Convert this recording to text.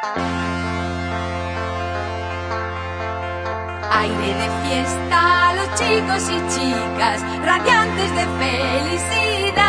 Aire de fiesta, los chicos y chicas, radiantes de felicidad.